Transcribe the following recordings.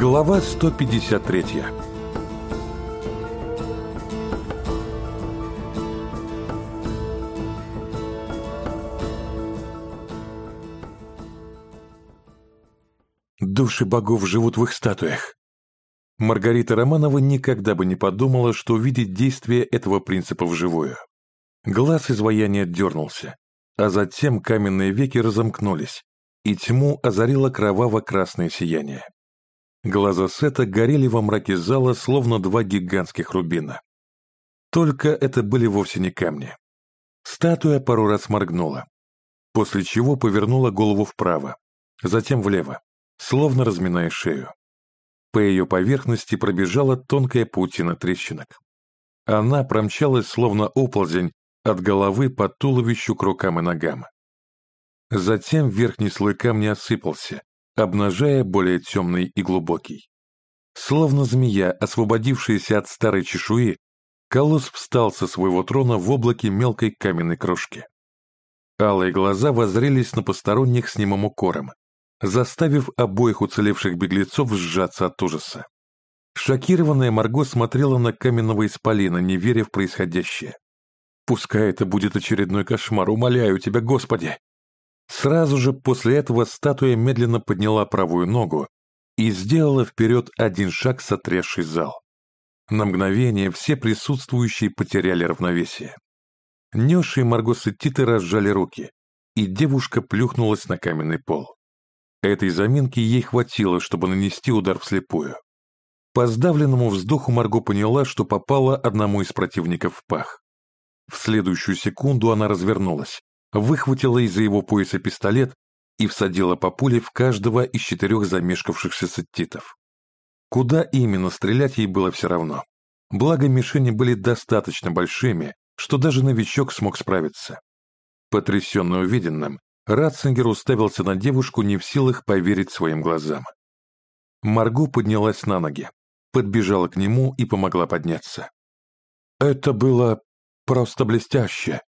Глава 153 Души богов живут в их статуях. Маргарита Романова никогда бы не подумала, что увидит действие этого принципа вживую. Глаз изваяния дернулся, а затем каменные веки разомкнулись, и тьму озарило кроваво-красное сияние. Глаза Сета горели во мраке зала, словно два гигантских рубина. Только это были вовсе не камни. Статуя пару раз моргнула, после чего повернула голову вправо, затем влево, словно разминая шею. По ее поверхности пробежала тонкая паутина трещинок. Она промчалась, словно оползень, от головы по туловищу к рукам и ногам. Затем верхний слой камня осыпался, обнажая более темный и глубокий. Словно змея, освободившаяся от старой чешуи, колосс встал со своего трона в облаке мелкой каменной крошки. Алые глаза воззрелись на посторонних с немым укором, заставив обоих уцелевших беглецов сжаться от ужаса. Шокированная Марго смотрела на каменного исполина, не веря в происходящее. «Пускай это будет очередной кошмар, умоляю тебя, Господи!» Сразу же после этого статуя медленно подняла правую ногу и сделала вперед один шаг, сотрясший зал. На мгновение все присутствующие потеряли равновесие. Нёша и Марго Сеттиты разжали руки, и девушка плюхнулась на каменный пол. Этой заминки ей хватило, чтобы нанести удар вслепую. По сдавленному вздоху Марго поняла, что попала одному из противников в пах. В следующую секунду она развернулась, выхватила из-за его пояса пистолет и всадила по пуле в каждого из четырех замешкавшихся сеттитов. Куда именно стрелять ей было все равно. Благо мишени были достаточно большими, что даже новичок смог справиться. Потрясенный увиденным, Ратцингер уставился на девушку, не в силах поверить своим глазам. Марго поднялась на ноги, подбежала к нему и помогла подняться. «Это было просто блестяще», —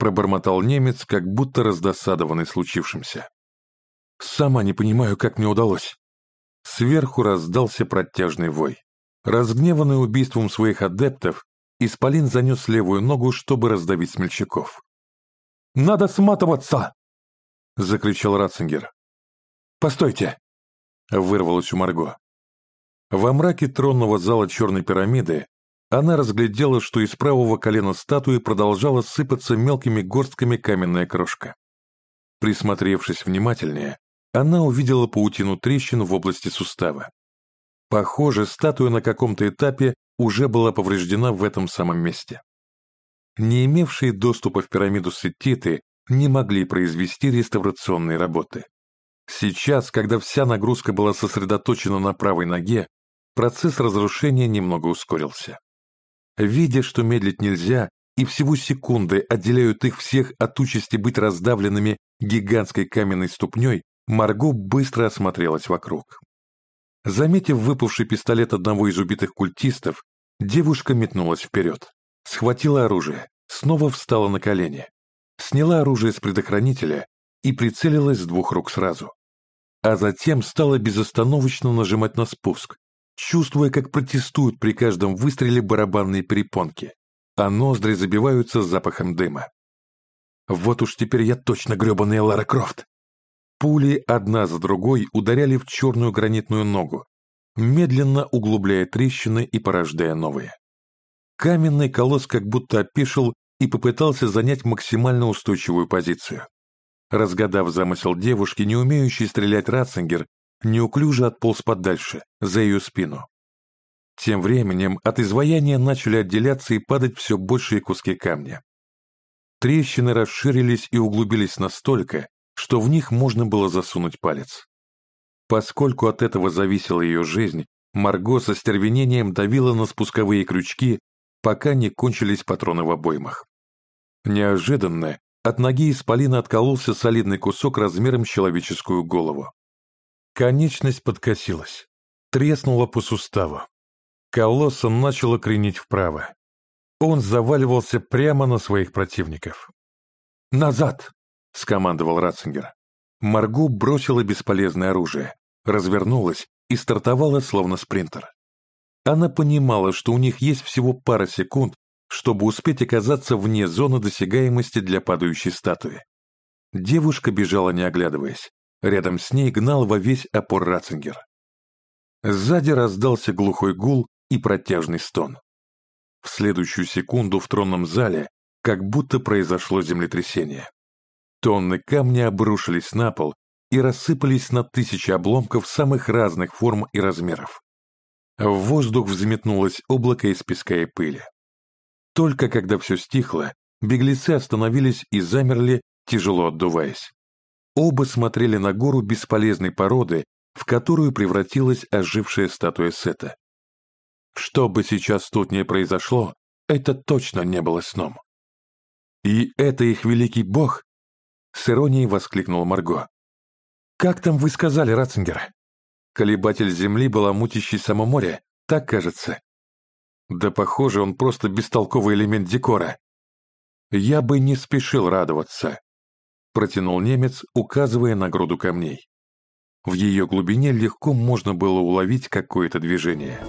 пробормотал немец, как будто раздосадованный случившимся. «Сама не понимаю, как мне удалось». Сверху раздался протяжный вой. Разгневанный убийством своих адептов, Исполин занес левую ногу, чтобы раздавить смельчаков. «Надо сматываться!» — закричал Ратцингер. «Постойте!» — вырвалось у Марго. Во мраке тронного зала черной пирамиды она разглядела, что из правого колена статуи продолжала сыпаться мелкими горстками каменная крошка. Присмотревшись внимательнее, она увидела паутину трещин в области сустава. Похоже, статуя на каком-то этапе уже была повреждена в этом самом месте. Не имевшие доступа в пирамиду сеттиты не могли произвести реставрационные работы. Сейчас, когда вся нагрузка была сосредоточена на правой ноге, процесс разрушения немного ускорился. Видя, что медлить нельзя, и всего секунды отделяют их всех от участи быть раздавленными гигантской каменной ступней, Марго быстро осмотрелась вокруг. Заметив выпавший пистолет одного из убитых культистов, девушка метнулась вперед, схватила оружие, снова встала на колени, сняла оружие с предохранителя и прицелилась с двух рук сразу. А затем стала безостановочно нажимать на спуск, чувствуя, как протестуют при каждом выстреле барабанные перепонки, а ноздри забиваются запахом дыма. Вот уж теперь я точно гребаная Лара Крофт. Пули одна за другой ударяли в черную гранитную ногу, медленно углубляя трещины и порождая новые. Каменный колосс как будто опешил и попытался занять максимально устойчивую позицию. Разгадав замысел девушки, не умеющей стрелять Ратцингер, неуклюже отполз подальше, за ее спину. Тем временем от изваяния начали отделяться и падать все большие куски камня. Трещины расширились и углубились настолько, что в них можно было засунуть палец. Поскольку от этого зависела ее жизнь, Марго со стервенением давила на спусковые крючки, пока не кончились патроны в обоймах. Неожиданно от ноги исполина откололся солидный кусок размером с человеческую голову. Конечность подкосилась, треснула по суставу. Колосса начало кренить вправо. Он заваливался прямо на своих противников. «Назад!» — скомандовал Ратцингер. Марго бросила бесполезное оружие, развернулась и стартовала словно спринтер. Она понимала, что у них есть всего пара секунд, чтобы успеть оказаться вне зоны досягаемости для падающей статуи. Девушка бежала не оглядываясь. Рядом с ней гнал во весь опор Ратцингер. Сзади раздался глухой гул и протяжный стон. В следующую секунду в тронном зале как будто произошло землетрясение. Тонны камня обрушились на пол и рассыпались на тысячи обломков самых разных форм и размеров. В воздух взметнулось облако из песка и пыли. Только когда все стихло, беглецы остановились и замерли, тяжело отдуваясь. Оба смотрели на гору бесполезной породы, в которую превратилась ожившая статуя Сета. Что бы сейчас тут ни произошло, это точно не было сном. «И это их великий бог?» — с иронией воскликнул Марго. «Как там вы сказали, Ратцингер? Колебатель земли была мутящий само море, так кажется. Да похоже, он просто бестолковый элемент декора. Я бы не спешил радоваться», — протянул немец, указывая на груду камней. В ее глубине легко можно было уловить какое-то движение.